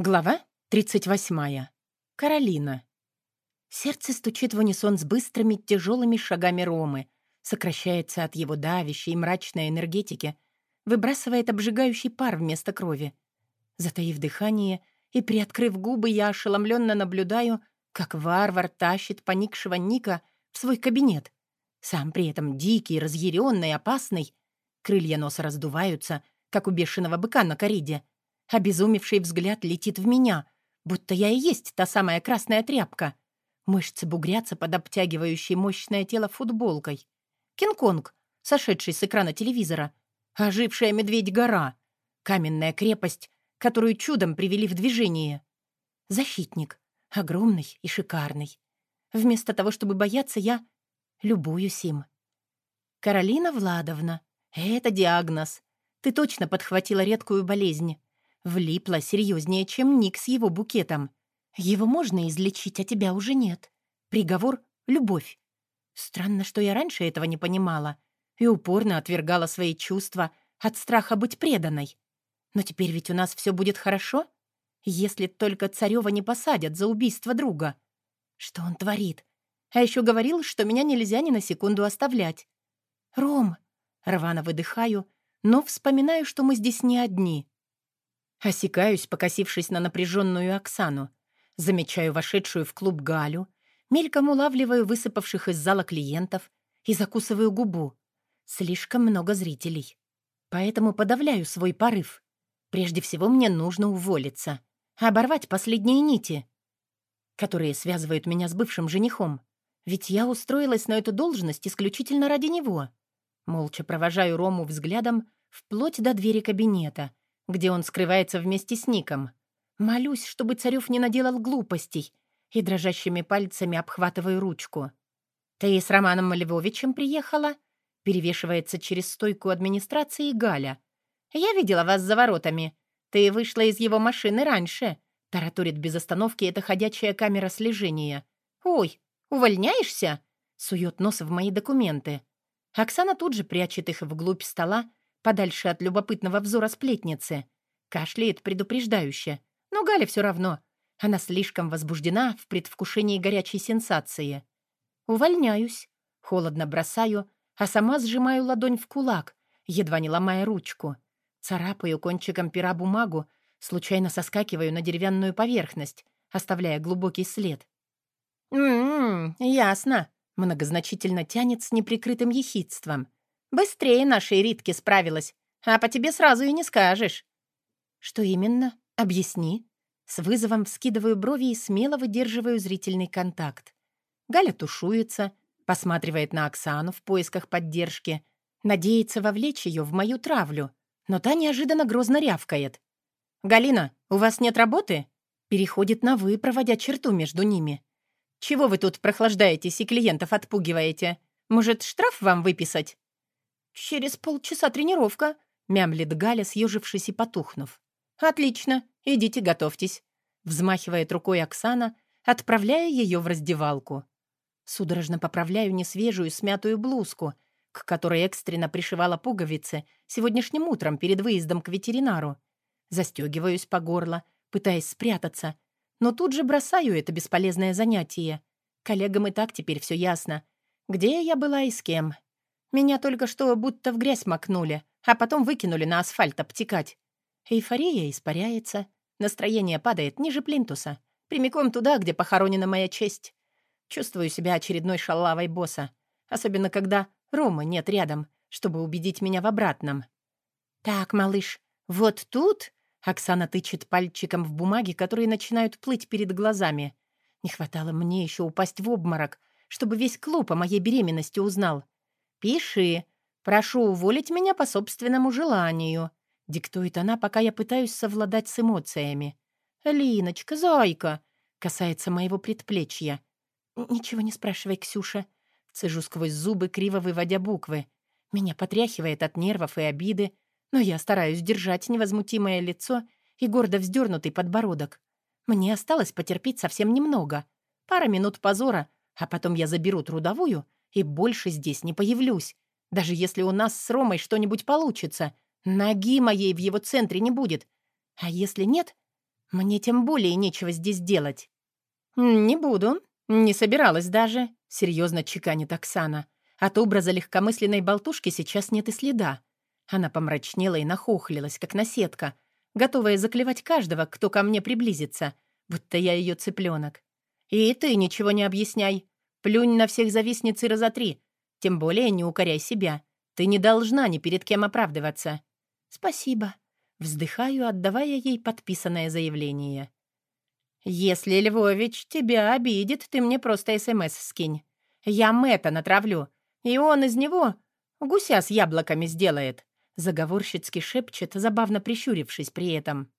Глава 38. Каролина. Сердце стучит в унисон с быстрыми, тяжелыми шагами Ромы, сокращается от его давящей и мрачной энергетики, выбрасывает обжигающий пар вместо крови. Затаив дыхание и приоткрыв губы, я ошеломленно наблюдаю, как варвар тащит поникшего Ника в свой кабинет. Сам при этом дикий, разъяренный, опасный. Крылья носа раздуваются, как у бешеного быка на кориде — Обезумевший взгляд летит в меня, будто я и есть та самая красная тряпка. Мышцы бугрятся под обтягивающей мощное тело футболкой. Кинг-Конг, сошедший с экрана телевизора. Ожившая медведь-гора. Каменная крепость, которую чудом привели в движение. Защитник. Огромный и шикарный. Вместо того, чтобы бояться, я любуюсь им. «Каролина Владовна, это диагноз. Ты точно подхватила редкую болезнь. Влипла серьезнее, чем Ник с его букетом. Его можно излечить, а тебя уже нет. Приговор — любовь. Странно, что я раньше этого не понимала и упорно отвергала свои чувства от страха быть преданной. Но теперь ведь у нас все будет хорошо, если только Царева не посадят за убийство друга. Что он творит? А еще говорил, что меня нельзя ни на секунду оставлять. «Ром!» — рвано выдыхаю, но вспоминаю, что мы здесь не одни. Осекаюсь, покосившись на напряженную Оксану. Замечаю вошедшую в клуб Галю, мельком улавливаю высыпавших из зала клиентов и закусываю губу. Слишком много зрителей. Поэтому подавляю свой порыв. Прежде всего мне нужно уволиться, оборвать последние нити, которые связывают меня с бывшим женихом. Ведь я устроилась на эту должность исключительно ради него. Молча провожаю Рому взглядом вплоть до двери кабинета — где он скрывается вместе с Ником. Молюсь, чтобы Царев не наделал глупостей, и дрожащими пальцами обхватываю ручку. «Ты с Романом Львовичем приехала?» Перевешивается через стойку администрации Галя. «Я видела вас за воротами. Ты вышла из его машины раньше», — тараторит без остановки эта ходячая камера слежения. «Ой, увольняешься?» — сует нос в мои документы. Оксана тут же прячет их вглубь стола подальше от любопытного взора сплетницы. Кашляет предупреждающе. Но Галя все равно. Она слишком возбуждена в предвкушении горячей сенсации. Увольняюсь. Холодно бросаю, а сама сжимаю ладонь в кулак, едва не ломая ручку. Царапаю кончиком пера бумагу, случайно соскакиваю на деревянную поверхность, оставляя глубокий след. «М-м, ясно», — многозначительно тянет с неприкрытым ехидством. Быстрее нашей Ритки справилась, а по тебе сразу и не скажешь». «Что именно? Объясни». С вызовом вскидываю брови и смело выдерживаю зрительный контакт. Галя тушуется, посматривает на Оксану в поисках поддержки, надеется вовлечь ее в мою травлю, но та неожиданно грозно рявкает. «Галина, у вас нет работы?» Переходит на «вы», проводя черту между ними. «Чего вы тут прохлаждаетесь и клиентов отпугиваете? Может, штраф вам выписать?» «Через полчаса тренировка», — мямлит Галя, съежившись и потухнув. «Отлично, идите готовьтесь», — взмахивает рукой Оксана, отправляя ее в раздевалку. Судорожно поправляю несвежую смятую блузку, к которой экстренно пришивала пуговицы сегодняшним утром перед выездом к ветеринару. Застегиваюсь по горло, пытаясь спрятаться, но тут же бросаю это бесполезное занятие. Коллегам и так теперь все ясно. Где я была и с кем, меня только что будто в грязь макнули, а потом выкинули на асфальт обтекать. Эйфория испаряется, настроение падает ниже плинтуса, прямиком туда, где похоронена моя честь. Чувствую себя очередной шалавой босса, особенно когда Ромы нет рядом, чтобы убедить меня в обратном. «Так, малыш, вот тут...» Оксана тычет пальчиком в бумаги, которые начинают плыть перед глазами. Не хватало мне еще упасть в обморок, чтобы весь клуб о моей беременности узнал. «Пиши. Прошу уволить меня по собственному желанию», — диктует она, пока я пытаюсь совладать с эмоциями. «Линочка, зайка!» — касается моего предплечья. «Ничего не спрашивай, Ксюша». Цежу сквозь зубы, криво выводя буквы. Меня потряхивает от нервов и обиды, но я стараюсь держать невозмутимое лицо и гордо вздернутый подбородок. Мне осталось потерпеть совсем немного. Пара минут позора, а потом я заберу трудовую — и больше здесь не появлюсь. Даже если у нас с Ромой что-нибудь получится, ноги моей в его центре не будет. А если нет, Мне тем более нечего здесь делать. «Не буду. Не собиралась даже», — серьезно чеканит Оксана. От образа легкомысленной болтушки сейчас нет и следа. Она помрачнела и нахохлилась, как наседка, готовая заклевать каждого, кто ко мне приблизится, будто я ее цыпленок. «И ты ничего не объясняй. Плюнь на всех завистниц и разотри. Тем более не укоряй себя. Ты не должна ни перед кем оправдываться». «Спасибо». Вздыхаю, отдавая ей подписанное заявление. «Если Львович тебя обидит, ты мне просто СМС скинь. Я Мэтта натравлю, и он из него гуся с яблоками сделает», заговорщицки шепчет, забавно прищурившись при этом.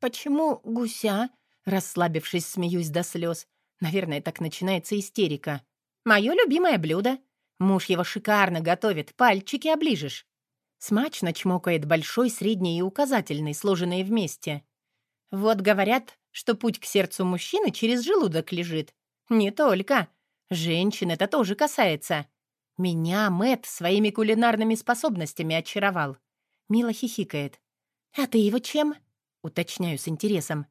«Почему гуся?» Расслабившись, смеюсь до слез. Наверное, так начинается истерика. «Мое любимое блюдо. Муж его шикарно готовит, пальчики оближешь». Смачно чмокает большой, средний и указательный, сложенные вместе. Вот говорят, что путь к сердцу мужчины через желудок лежит. Не только. Женщин это тоже касается. Меня Мэт своими кулинарными способностями очаровал. Мило хихикает. «А ты его чем?» Уточняю с интересом.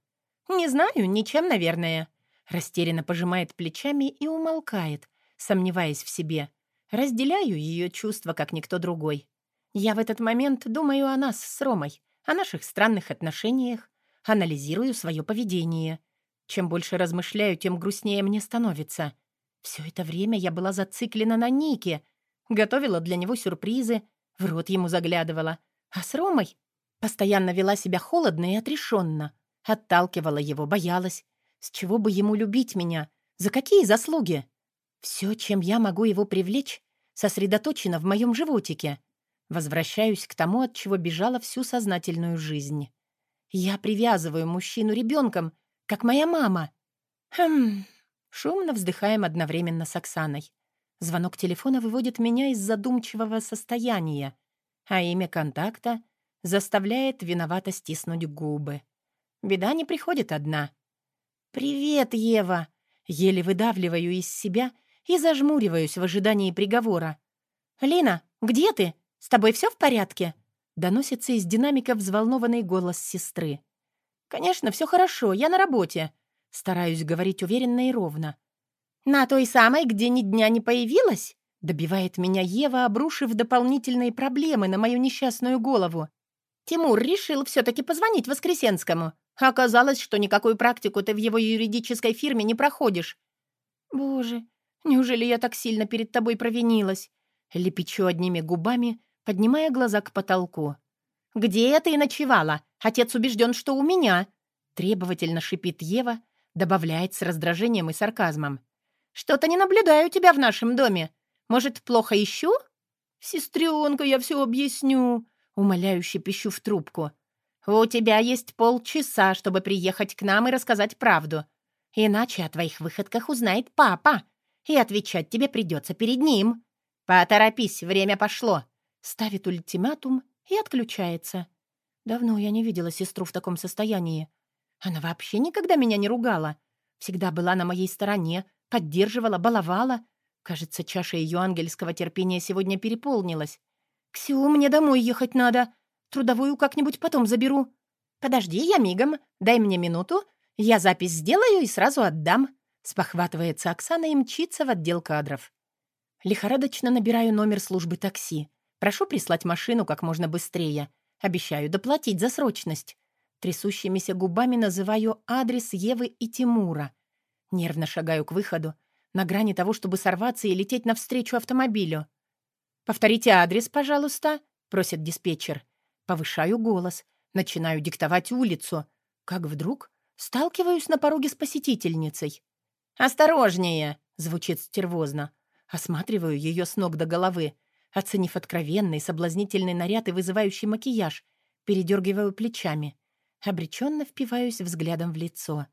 «Не знаю, ничем, наверное». Растерянно пожимает плечами и умолкает, сомневаясь в себе. Разделяю ее чувства, как никто другой. Я в этот момент думаю о нас с Ромой, о наших странных отношениях, анализирую свое поведение. Чем больше размышляю, тем грустнее мне становится. Все это время я была зациклена на Нике, готовила для него сюрпризы, в рот ему заглядывала. А с Ромой постоянно вела себя холодно и отрешенно, отталкивала его, боялась. С чего бы ему любить меня? За какие заслуги? Все, чем я могу его привлечь, сосредоточено в моем животике — Возвращаюсь к тому, от чего бежала всю сознательную жизнь. Я привязываю мужчину ребенком, как моя мама. Хм. Шумно вздыхаем одновременно с Оксаной. Звонок телефона выводит меня из задумчивого состояния, а имя контакта заставляет виновато стиснуть губы. Беда не приходит одна. «Привет, Ева!» Еле выдавливаю из себя и зажмуриваюсь в ожидании приговора. «Лина, где ты? «С тобой все в порядке?» — доносится из динамика взволнованный голос сестры. «Конечно, все хорошо, я на работе», — стараюсь говорить уверенно и ровно. «На той самой, где ни дня не появилась?» — добивает меня Ева, обрушив дополнительные проблемы на мою несчастную голову. «Тимур решил все-таки позвонить Воскресенскому. Оказалось, что никакую практику ты в его юридической фирме не проходишь». «Боже, неужели я так сильно перед тобой провинилась?» Лепечу одними губами, поднимая глаза к потолку. «Где ты ночевала? Отец убежден, что у меня!» Требовательно шипит Ева, добавляет с раздражением и сарказмом. «Что-то не наблюдаю тебя в нашем доме. Может, плохо ищу?» «Сестренка, я все объясню», — умоляюще пищу в трубку. «У тебя есть полчаса, чтобы приехать к нам и рассказать правду. Иначе о твоих выходках узнает папа, и отвечать тебе придется перед ним. Поторопись, время пошло ставит ультиматум и отключается. Давно я не видела сестру в таком состоянии. Она вообще никогда меня не ругала. Всегда была на моей стороне, поддерживала, баловала. Кажется, чаша ее ангельского терпения сегодня переполнилась. «Ксю, мне домой ехать надо. Трудовую как-нибудь потом заберу». «Подожди, я мигом. Дай мне минуту. Я запись сделаю и сразу отдам». Спохватывается Оксана и мчится в отдел кадров. Лихорадочно набираю номер службы такси. Прошу прислать машину как можно быстрее. Обещаю доплатить за срочность. Трясущимися губами называю адрес Евы и Тимура. Нервно шагаю к выходу, на грани того, чтобы сорваться и лететь навстречу автомобилю. «Повторите адрес, пожалуйста», — просит диспетчер. Повышаю голос, начинаю диктовать улицу. Как вдруг сталкиваюсь на пороге с посетительницей. «Осторожнее!» — звучит стервозно. Осматриваю ее с ног до головы. Оценив откровенный, соблазнительный наряд и вызывающий макияж, передергиваю плечами. Обреченно впиваюсь взглядом в лицо.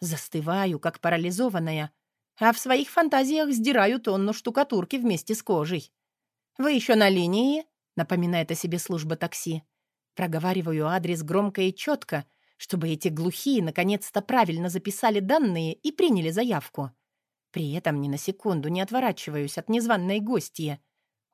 Застываю, как парализованная, а в своих фантазиях сдираю тонну штукатурки вместе с кожей. «Вы еще на линии?» — напоминает о себе служба такси. Проговариваю адрес громко и четко, чтобы эти глухие наконец-то правильно записали данные и приняли заявку. При этом ни на секунду не отворачиваюсь от незваной гостья.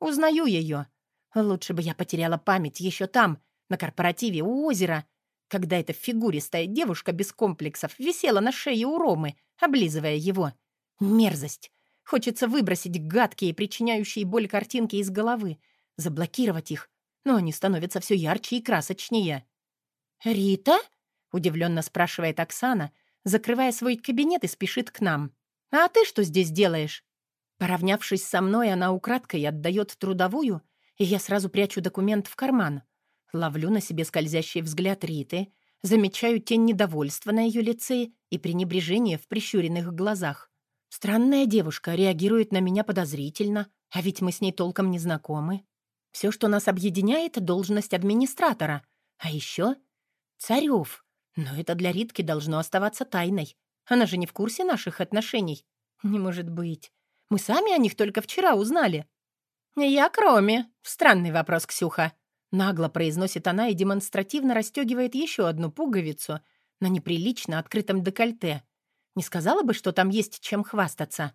Узнаю ее. Лучше бы я потеряла память еще там, на корпоративе у озера. когда эта фигуристая девушка без комплексов висела на шее у Ромы, облизывая его. Мерзость. Хочется выбросить гадкие, причиняющие боль картинки из головы, заблокировать их, но они становятся все ярче и красочнее. «Рита?» — удивленно спрашивает Оксана, закрывая свой кабинет и спешит к нам. «А ты что здесь делаешь?» Поравнявшись со мной, она украдкой отдает трудовую, и я сразу прячу документ в карман. Ловлю на себе скользящий взгляд Риты, замечаю тень недовольства на ее лице и пренебрежение в прищуренных глазах. Странная девушка реагирует на меня подозрительно, а ведь мы с ней толком не знакомы. Все, что нас объединяет, — должность администратора. А еще Царев. Но это для Ритки должно оставаться тайной. Она же не в курсе наших отношений. Не может быть. Мы сами о них только вчера узнали. «Я кроме». Странный вопрос, Ксюха. Нагло произносит она и демонстративно расстегивает еще одну пуговицу на неприлично открытом декольте. Не сказала бы, что там есть чем хвастаться.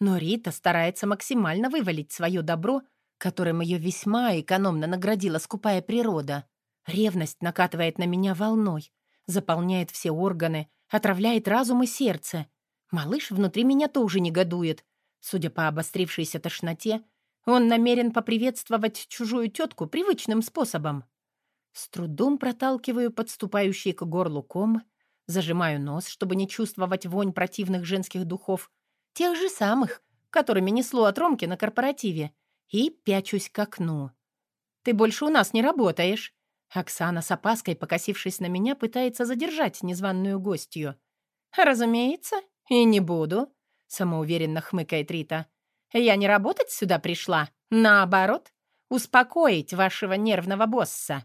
Но Рита старается максимально вывалить свое добро, которым ее весьма экономно наградила скупая природа. Ревность накатывает на меня волной, заполняет все органы, отравляет разум и сердце. Малыш внутри меня тоже негодует. Судя по обострившейся тошноте, он намерен поприветствовать чужую тетку привычным способом. С трудом проталкиваю подступающий к горлу ком, зажимаю нос, чтобы не чувствовать вонь противных женских духов, тех же самых, которыми несло от Ромки на корпоративе, и пячусь к окну. «Ты больше у нас не работаешь!» Оксана с опаской, покосившись на меня, пытается задержать незваную гостью. «Разумеется, и не буду», — самоуверенно хмыкает Рита. Я не работать сюда пришла. Наоборот, успокоить вашего нервного босса»,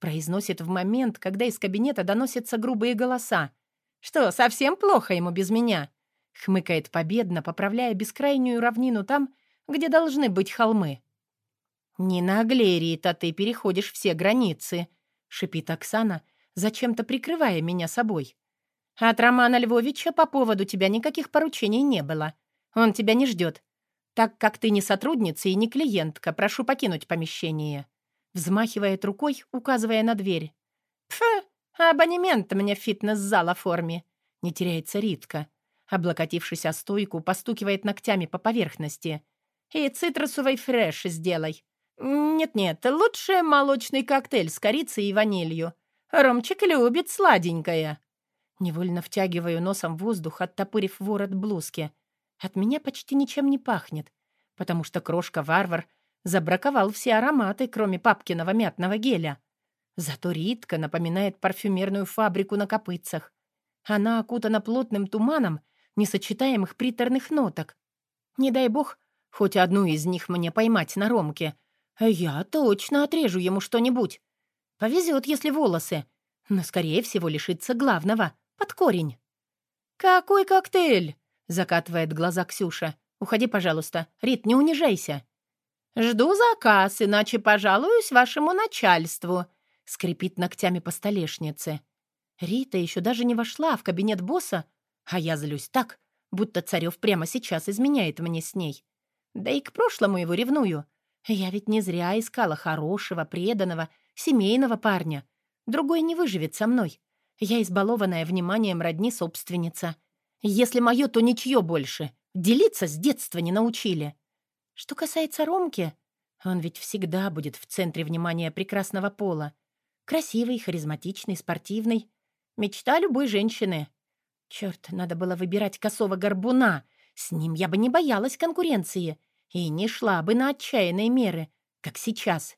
произносит в момент, когда из кабинета доносятся грубые голоса. «Что, совсем плохо ему без меня?» хмыкает победно, поправляя бескрайнюю равнину там, где должны быть холмы. «Не наглей, Рита, ты переходишь все границы», — шипит Оксана, зачем-то прикрывая меня собой. «От Романа Львовича по поводу тебя никаких поручений не было. Он тебя не ждет. Так как ты не сотрудница и не клиентка, прошу покинуть помещение». Взмахивает рукой, указывая на дверь. «Пф, абонемент мне в фитнес-зал оформи», — не теряется Ритка. Облокотившись о стойку, постукивает ногтями по поверхности. «И цитрусовый фреш сделай. Нет-нет, лучше молочный коктейль с корицей и ванилью. Ромчик любит сладенькое». Невольно втягиваю носом воздух, оттопырив ворот блузки. От меня почти ничем не пахнет, потому что крошка-варвар забраковал все ароматы, кроме папкиного мятного геля. Зато Ритка напоминает парфюмерную фабрику на копытцах. Она окутана плотным туманом несочетаемых приторных ноток. Не дай бог, хоть одну из них мне поймать на ромке. Я точно отрежу ему что-нибудь. Повезет, если волосы. Но, скорее всего, лишится главного — под корень. «Какой коктейль?» Закатывает глаза Ксюша. «Уходи, пожалуйста. Рит, не унижайся». «Жду заказ, иначе пожалуюсь вашему начальству», — скрипит ногтями по столешнице. Рита еще даже не вошла в кабинет босса, а я злюсь так, будто Царев прямо сейчас изменяет мне с ней. Да и к прошлому его ревную. Я ведь не зря искала хорошего, преданного, семейного парня. Другой не выживет со мной. Я избалованная вниманием родни собственница — если мое, то ничье больше. Делиться с детства не научили. Что касается Ромки, он ведь всегда будет в центре внимания прекрасного пола. Красивый, харизматичный, спортивный. Мечта любой женщины. Черт, надо было выбирать косого горбуна. С ним я бы не боялась конкуренции и не шла бы на отчаянные меры, как сейчас.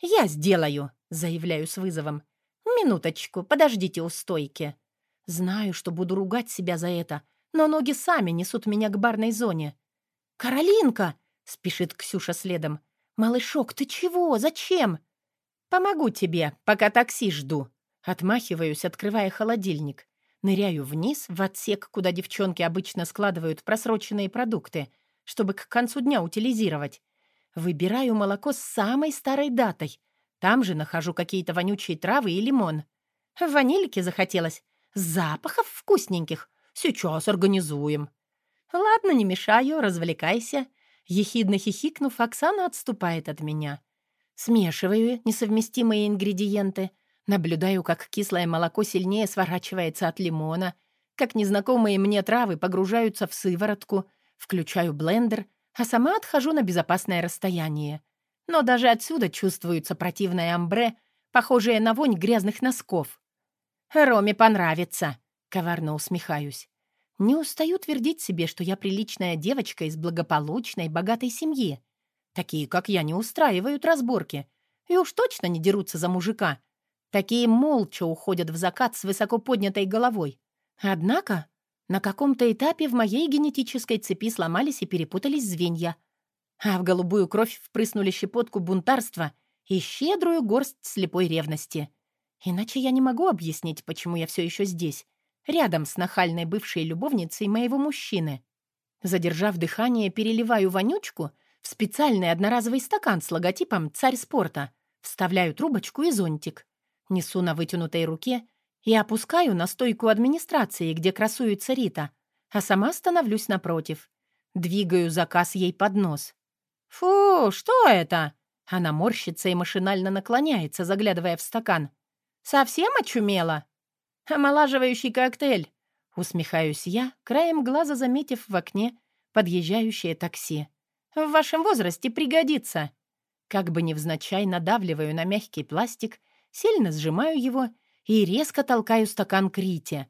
«Я сделаю», — заявляю с вызовом. «Минуточку, подождите у стойки». Знаю, что буду ругать себя за это, но ноги сами несут меня к барной зоне. «Каролинка!» — спешит Ксюша следом. «Малышок, ты чего? Зачем?» «Помогу тебе, пока такси жду». Отмахиваюсь, открывая холодильник. Ныряю вниз, в отсек, куда девчонки обычно складывают просроченные продукты, чтобы к концу дня утилизировать. Выбираю молоко с самой старой датой. Там же нахожу какие-то вонючие травы и лимон. Ванильки захотелось, Запахов вкусненьких. Сейчас организуем». «Ладно, не мешаю, развлекайся». Ехидно хихикнув, Оксана отступает от меня. Смешиваю несовместимые ингредиенты, Наблюдаю, как кислое молоко сильнее сворачивается от лимона, как незнакомые мне травы погружаются в сыворотку, включаю блендер, а сама отхожу на безопасное расстояние. Но даже отсюда чувствуется противное амбре, похожее на вонь грязных носков. «Роме понравится», — коварно усмехаюсь. Не устаю твердить себе, что я приличная девочка из благополучной, богатой семьи. Такие, как я, не устраивают разборки. И уж точно не дерутся за мужика. Такие молча уходят в закат с высоко поднятой головой. Однако на каком-то этапе в моей генетической цепи сломались и перепутались звенья. А в голубую кровь впрыснули щепотку бунтарства и щедрую горсть слепой ревности. Иначе я не могу объяснить, почему я все еще здесь, рядом с нахальной бывшей любовницей моего мужчины. Задержав дыхание, переливаю вонючку в специальный одноразовый стакан с логотипом «Царь спорта», вставляю трубочку и зонтик. Несу на вытянутой руке и опускаю на стойку администрации, где красуется Рита, а сама становлюсь напротив. Двигаю заказ ей под нос. «Фу, что это?» Она морщится и машинально наклоняется, заглядывая в стакан. «Совсем очумела?» «Омолаживающий коктейль!» Усмехаюсь я, краем глаза заметив в окне подъезжающее такси. «В вашем возрасте пригодится!» Как бы невзначай надавливаю на мягкий пластик, сильно сжимаю его и резко толкаю стакан к Рите.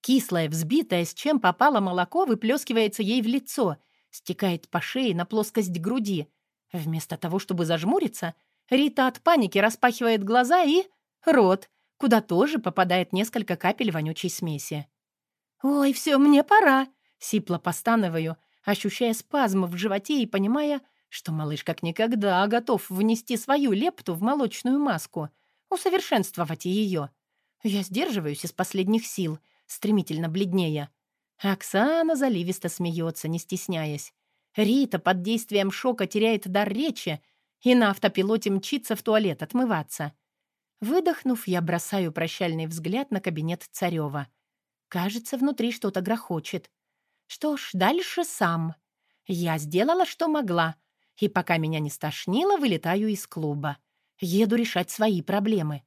Кислое, взбитое, с чем попало молоко, выплескивается ей в лицо, стекает по шее на плоскость груди. Вместо того, чтобы зажмуриться, Рита от паники распахивает глаза и... рот, куда тоже попадает несколько капель вонючей смеси. «Ой, все, мне пора!» — сипло постановаю, ощущая спазм в животе и понимая, что малыш как никогда готов внести свою лепту в молочную маску, усовершенствовать ее. Я сдерживаюсь из последних сил, стремительно бледнее. Оксана заливисто смеется, не стесняясь. Рита под действием шока теряет дар речи и на автопилоте мчится в туалет отмываться. Выдохнув, я бросаю прощальный взгляд на кабинет Царева. Кажется, внутри что-то грохочет. Что ж, дальше сам. Я сделала, что могла. И пока меня не стошнило, вылетаю из клуба. Еду решать свои проблемы.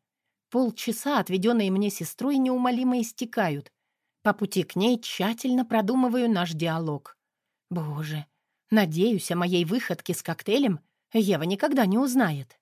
Полчаса, отведенные мне сестрой, неумолимо истекают. По пути к ней тщательно продумываю наш диалог. Боже, надеюсь, о моей выходке с коктейлем Ева никогда не узнает.